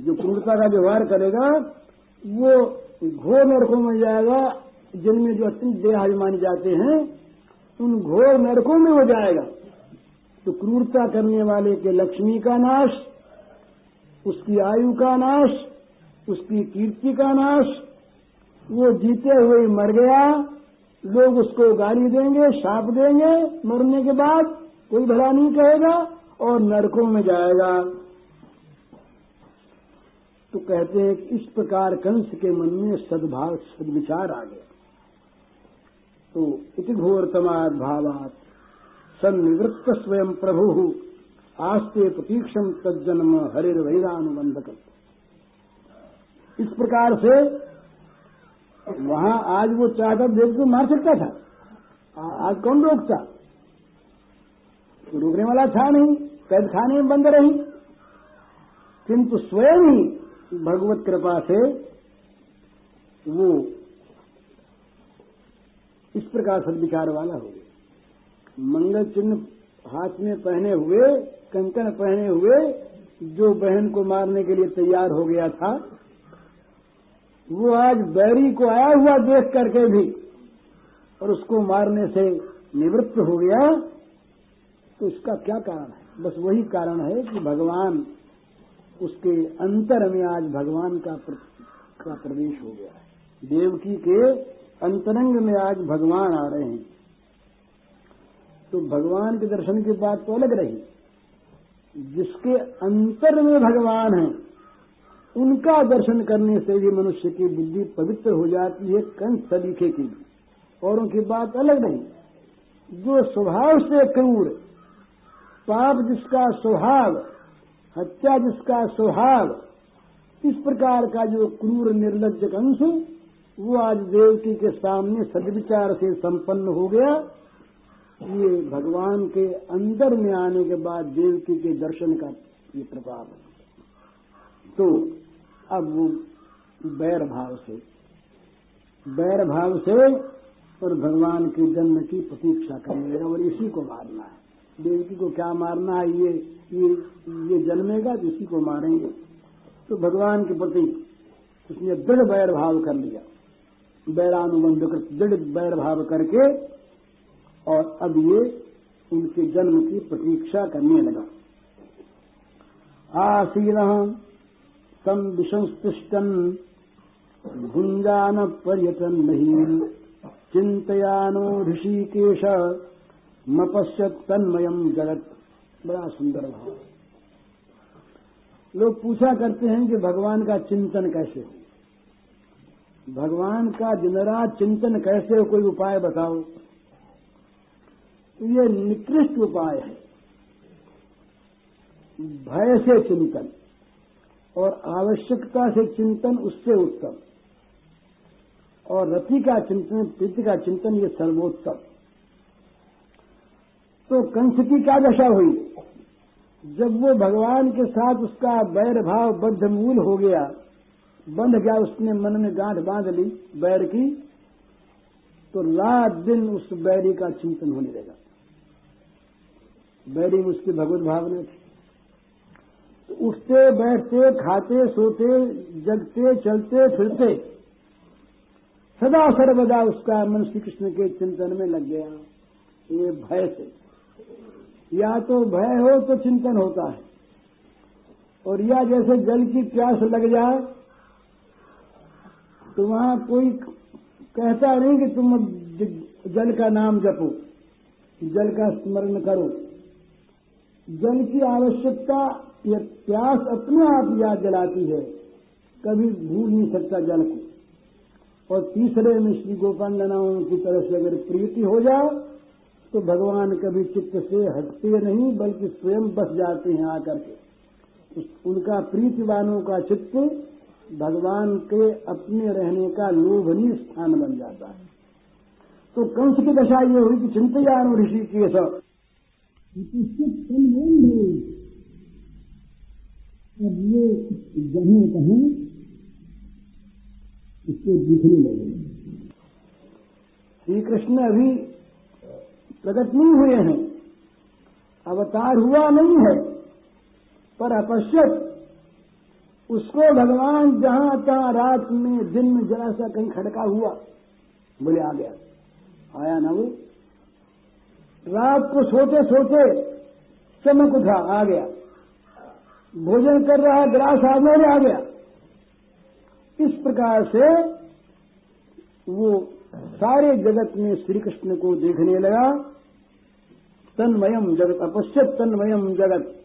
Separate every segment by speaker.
Speaker 1: जो क्रूरता का व्यवहार करेगा, वो घोर नरकों में जाएगा, जिनमें जो अत्यंत देहाभिमानी जाते हैं, उन घोर नरकों में हो जाएगा। तो क्रूरता करने वाले के लक्ष्मी का नाश, उसकी आयु का नाश, उसकी कीर्ति का नाश, वो जीते हुए मर गया, लोग उसको गाली देंगे, शाप देंगे, मरने के बाद कोई भला नहीं कहेगा और नरकों में जाएगा। तो कहते हैं कि इस प्रकार कंस के मन में सद्भाव, सदविचार आ गया। तो इति घोरतमाद भावात, सन्निवृत्त स्वयं प्रभु, आस्ते प्रतीक्षम तज्जन्म हरिर वैरानुबंधक इस प्रकार से वहाँ आज वो चाहता देव को मार सकता था। आज कौन रोकता? रोकने वाला था नहीं, कैद खाने में बंद रही। किंतु स्वयं ही भगवत कृपा से वो इस प्रकार सदविचार वाला हो गया। मंगल चिन्ह हाथ में पहने हुए कंकन पहने हुए, जो बहन को मारने के लिए तैयार हो गया था, वो आज बैरी को आया हुआ देख करके भी और उसको मारने से निवृत्त हो गया तो उसका क्या कारण है? बस वही कारण है कि भगवान उसके अंतर में आज भगवान का प्र, का प्रवेश हो गया है। देवकी के अंतरंग में आज भगवान आ रहे हैं। तो भगवान के दर्शन की बात तो अलग रही। जिसके अंतर में भगवान है उनका दर्शन करने से भी मनुष्य की बुद्धि पवित्र हो जाती है कंस सलीखे की। भी और उनकी बात अलग नहीं जो स्वभाव से क्रूर पाप जिसका स्वभाव हत्या जिसका स्वभाव इस प्रकार का जो क्रूर निर्लज अंश वो आज देवकी के सामने सदविचार से संपन्न हो गया। ये भगवान के अंदर में आने के बाद देवकी के दर्शन का ये प्रभाव है। तो अब वो बैर भाव से, बैर भाव से और भगवान के जन्म की प्रतीक्षा करने और इसी को मारना है। देवकी को क्या मारना है, ये ये ये जन्मेगा तो इसी को मारेंगे। तो भगवान के प्रति उसने दृढ़ बैर भाव कर लिया। बैरानुबंध कर दृढ़ बैर भाव करके और अब ये उनके जन्म की प्रतीक्षा करने लगा। आसीन सम विशंस्तुष्टन भुंजान पर्यटन नहीं चिंतयानो ऋषिकेश मपश्यत तन्मयम जगत। बड़ा सुंदर भाव लोग पूछा करते हैं कि भगवान का चिंतन कैसे हो? भगवान का दिन रात चिंतन कैसे हो? कोई उपाय बताओ? तो ये निकृष्ट उपाय है। भय से चिंतन और आवश्यकता से चिंतन, उससे उत्तम। और रति का चिंतन, प्रीति का चिंतन, ये सर्वोत्तम। तो कंस की क्या दशा हुई? जब वो भगवान के साथ उसका बैर भाव बद्ध मूल हो गया, बंध गया, उसने मन में गांठ बाँध ली बैर की तो रात दिन उस बैरी का चिंतन होने लगा। बैरी में उसकी भगवत भावना थी। तो उठते, बैठते, खाते, सोते, जगते, चलते, फिरते, सदा सर्वदा उसका मन श्री कृष्ण के चिंतन में लग गया। ये भय से। या तो भय हो तो चिंतन होता है। और या जैसे जल की प्यास लग जाए तो वहाँ कोई कहता नहीं कि तुम जल का नाम जपो, जल का स्मरण करो। जल की आवश्यकता या प्यास अपने आप याद जलाती है, कभी भूल नहीं सकता जल को। और तीसरे में श्री गोपांगनाओं की तरफ़ से अगर प्रीति हो जाए तो भगवान कभी चित्त से हटते नहीं बल्कि स्वयं बस जाते हैं आकर के। उनका प्रीतिवानों का चित्त भगवान के अपने रहने का लोभनीय स्थान बन जाता है। तो कंस की दशा ये हुई कि चिंतयानो ऋषि के सब अब ये जहाँ कहें इसको दिखने लगे श्री कृष्ण अभी प्रकट नहीं हुए हैं। अवतार हुआ नहीं है, पर अपश्यत उसको भगवान जहाँ तहां रात में, दिन में जरा सा कहीं खड़का हुआ, बोले, आ गया, आया ना वो? रात को सोते सोते चमक उठा, आ गया, भोजन कर रहा ग्रास आगे आ गया। इस प्रकार से वो सारे जगत में श्री कृष्ण को देखने लगा। तन्मयम जगत, अपश्यत तन्मयम जगत।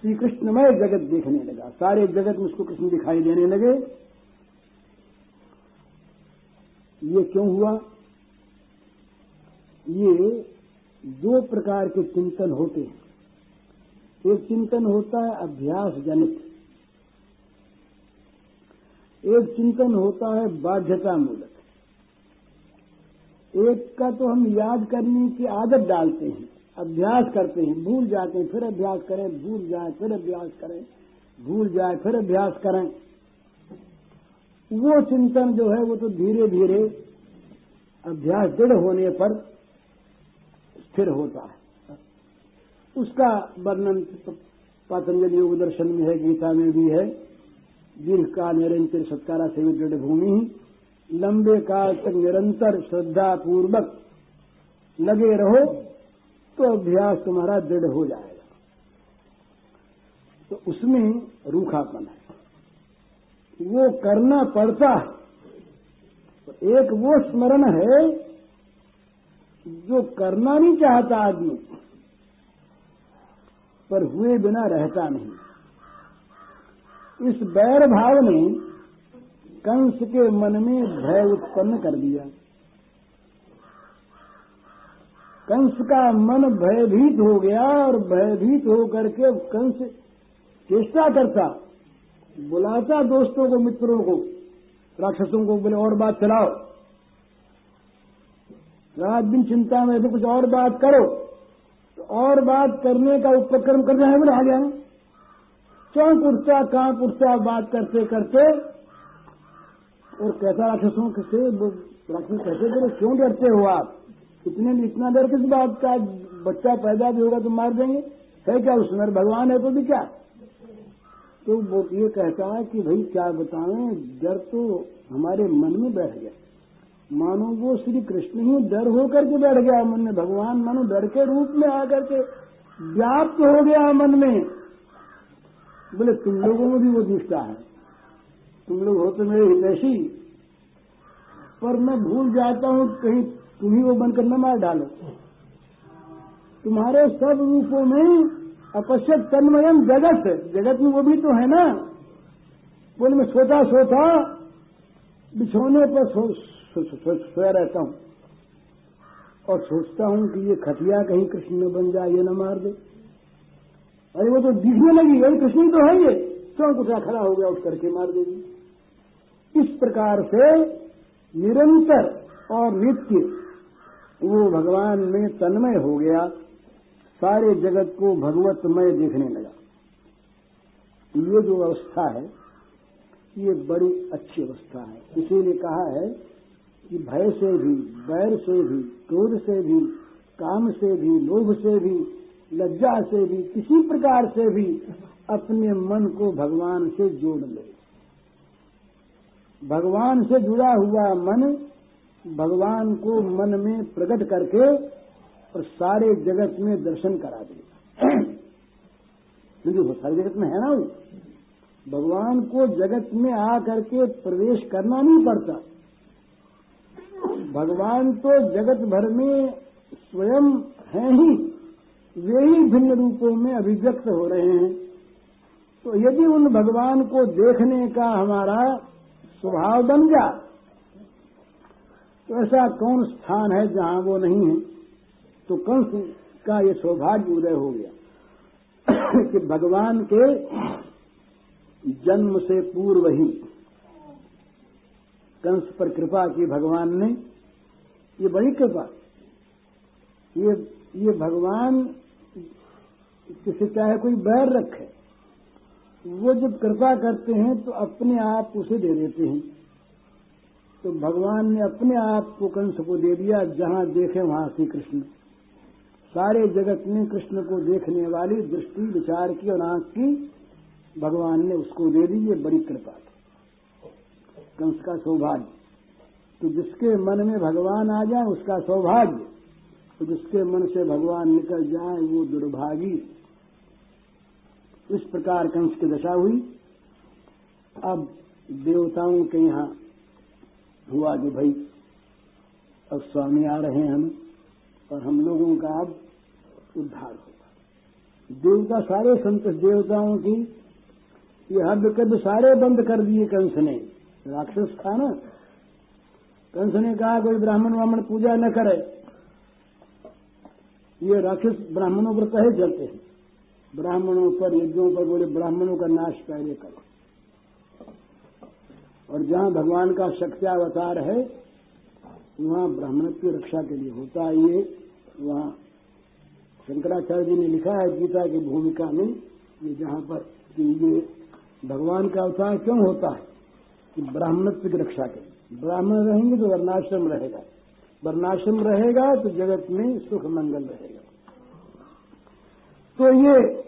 Speaker 1: श्री कृष्णमय जगत देखने लगा। सारे जगत में उसको कृष्ण दिखाई देने लगे। ये क्यों हुआ? ये दो प्रकार के चिंतन होते हैं। एक चिंतन होता है अभ्यास जनित एक चिंतन होता है बाध्यता मूलक एक का तो हम याद करने की आदत डालते हैं, अभ्यास करते हैं, भूल जाते हैं, फिर अभ्यास करें, भूल जाए, फिर अभ्यास करें, भूल जाए, फिर अभ्यास करें। वो चिंतन जो है वो तो धीरे धीरे अभ्यास दृढ़ होने पर स्थिर होता है। उसका वर्णन पतंजलि योग दर्शन में है, गीता में भी है दीर्घ काल निरंतर सत्कारा से दृढ़ भूमि लंबे काल तक निरंतर श्रद्धा पूर्वक लगे रहो तो अभ्यास तुम्हारा दृढ़ हो जाएगा। तो उसमें रूखापन है। वो करना पड़ता है। तो एक वो स्मरण है जो करना नहीं चाहता आदमी, पर हुए बिना रहता नहीं। इस बैर भाव ने कंस के मन में भय उत्पन्न कर दिया। कंस का मन भयभीत हो गया और भयभीत होकर के कंस चेष्टा करता, बुलाता दोस्तों को, मित्रों को, राक्षसों को, बोले, और बात चलाओ। रात दिन चिंता में तो कुछ और बात करो। तो और बात करने का उपक्रम करना है, बोले, आ गया चौंक उठता, काँप उठता, बात करते करते और कैसा राक्षसों से राक्षस कैसे बोले क्यों डरते हो आप? इतने में इतना डर किस बात का? बच्चा पैदा भी होगा तो मार देंगे। है क्या उसमें भगवान है तो भी क्या? तो वो ये कहता है कि भाई क्या बताएँ डर तो हमारे मन में बैठ गया। मानो वो श्री कृष्ण ही डर होकर के बैठ गया मन में। भगवान मानो डर के रूप में आकर के व्याप्त हो गया मन में। बोले, तुम लोगों में भी वो निष्ठा है। तुम लोग हो तो मेरे हितैषी। पर मैं भूल जाता हूँ कहीं तुम ही वो बनकर न मार डालो। तुम्हारे सब रूपों में अपश्यक तन्मयम जगत जगत में वो भी तो है ना? बोले मैं सोता सोता बिछोने पर सो, सो, सो, सोया रहता हूँ। और सोचता हूँ कि ये खटिया कहीं कृष्ण में बन जाए ये न मार दे। अरे वो तो दिखने लगी अरे कृष्ण तो है ये। क्यों उठा खड़ा हो गया उठ करके मार देगी? इस प्रकार से निरंतर और नित्य वो भगवान में तन्मय हो गया, सारे जगत को भगवतमय देखने लगा। ये जो अवस्था है, ये बड़ी अच्छी अवस्था है। इसीलिए कहा है कि भय से भी, बैर से भी, क्रोध से भी, काम से भी, लोभ से भी, लज्जा से भी, किसी प्रकार से भी अपने मन को भगवान से जोड़ ले। भगवान से जुड़ा हुआ मन भगवान को मन में प्रकट करके और सारे जगत में दर्शन करा देगा। क्योंकि वो सारे जगत में है ना वो? भगवान को जगत में आ करके प्रवेश करना नहीं पड़ता। भगवान तो जगत भर में स्वयं है ही। वे ही भिन्न रूपों में अभिव्यक्त हो रहे हैं। तो यदि उन भगवान को देखने का हमारा स्वभाव बन गया। तो ऐसा कौन स्थान है जहाँ वो नहीं है? तो कंस का ये सौभाग्य उदय हो गया कि भगवान के जन्म से पूर्व ही कंस पर कृपा की भगवान ने ये बड़ी कृपा। ये ये भगवान किसी चाहे कोई बैर रखे। वो जब कृपा करते हैं तो अपने आप उसे दे देते हैं। तो भगवान ने अपने आप को कंस को दे दिया, जहाँ देखे वहाँ श्री कृष्ण सारे जगत में कृष्ण को देखने वाली दृष्टि, विचार की और आँख की, भगवान ने उसको दे दी, ये बड़ी कृपा थी। कंस का सौभाग्य। तो जिसके मन में भगवान आ जाए, उसका सौभाग्य। तो जिसके मन से भगवान निकल जाए, वो दुर्भागी। इस प्रकार कंस की दशा हुई। अब देवताओं के यहाँ हुआ कि भाई, अब स्वामी आ रहे हैं हम, और हम लोगों का अब उद्धार होगा। देवता सारे संत देवताओं की, ये हद कद सारे बंद कर दिए कंस ने। राक्षस था ना। कंस ने कहा, कोई ब्राह्मण वामन पूजा न करे। ये राक्षस ब्राह्मणों पर कहे चलते हैं। ब्राह्मणों पर, यज्ञों पर बोले, ब्राह्मणों का नाश पहले करो। और जहाँ भगवान का शक्त्यावतार है, वहाँ ब्राह्मण की रक्षा के लिए होता है ये। वहाँ शंकराचार्य जी ने लिखा है, गीता की भूमिका में ये जहाँ पर ये भगवान का अवतार क्यों होता है? कि ब्राह्मणत्व की रक्षा के ब्राह्मण रहेंगे तो वर्णाश्रम रहेगा। वर्णाश्रम रहेगा तो जगत में सुख मंगल रहेगा। तो ये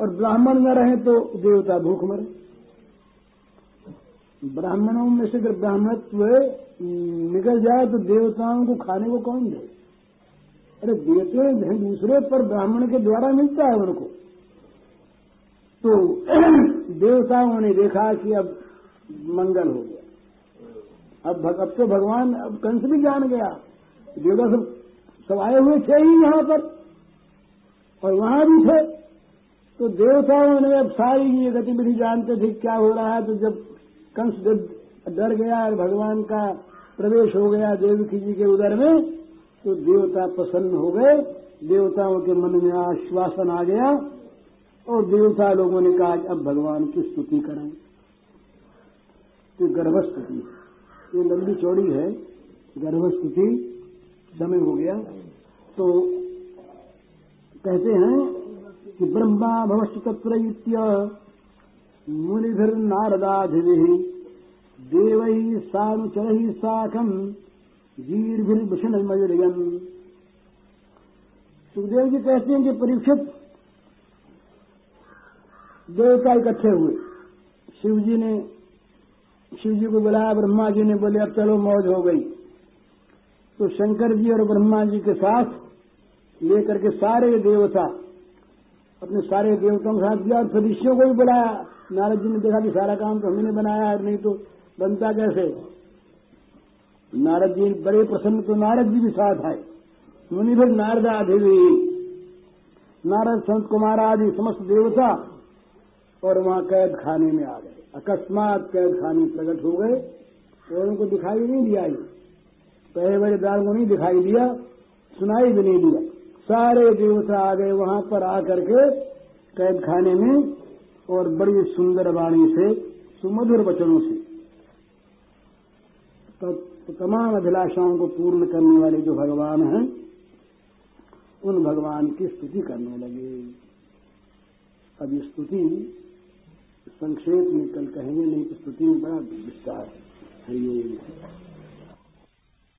Speaker 1: और ब्राह्मण न रहे तो देवता भूख मरे। ब्राह्मणों में से अगर ब्राह्मणत्व निकल जाए तो देवताओं को खाने को कौन दे? अरे देते हैं दूसरे पर ब्राह्मण के द्वारा मिलता है उनको। तो देवताओं ने देखा कि अब मंगल हो गया। अब भग, अब तो भगवान अब कंस भी जान गया। देवता सब सब आए हुए थे ही यहाँ पर। और वहाँ भी थे। तो देवताओं ने अब सारी ये गतिविधि जानते थे क्या हो रहा है तो जब कंस डर गया और भगवान का प्रवेश हो गया देवकी जी के उदर में तो देवता प्रसन्न हो गए। देवताओं के मन में आश्वासन आ गया और देवता लोगों ने कहा अब भगवान की स्तुति करें। तो गर्भस्तुति ये लंबी चौड़ी है। गर्भस्तुति समय हो गया। तो कहते हैं कि ब्रह्मा भवश्च तत्र मुनिभिर नारदाधिभि देवै सानुचरैः साकम् जीर्भिर्भूषणमयुर्यम् सुखदेव जी कहते हैं कि परीक्षित देवता इकट्ठे हुए। शिव जी ने, शिव जी को बुलाया, ब्रह्मा जी ने बोले, अब चलो मौज हो गई। तो शंकर जी और ब्रह्मा जी के साथ लेकर के सारे देवता, अपने सारे देवताओं के साथ दिया और सदस्यों को भी बुलाया। नारद जी ने देखा कि सारा काम तो हमने बनाया है, नहीं तो बनता कैसे? नारद जी बड़े प्रसन्न तो नारद जी भी साथ आए। मुनि भी नारद आधि नारद संत कुमार आदि समस्त देवता और वहाँ कैद खाने में आ गए। अकस्मात कैद खाने प्रकट हो गए और उनको दिखाई नहीं दिया। पहले बड़े दार को नहीं दिखाई दिया, सुनाई भी नहीं दिया। सारे देवता आ गए वहाँ पर आकर के कैद खाने में और बड़ी सुंदर वाणी से सुमधुर वचनों से। तो, तमाम अभिलाषाओं को पूर्ण करने वाले जो भगवान हैं उन भगवान की स्तुति करने लगे। अब ये स्तुति संक्षेप में कल कहेंगे नहीं तो स्तुति में बड़ा विस्तार है।